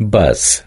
Bus.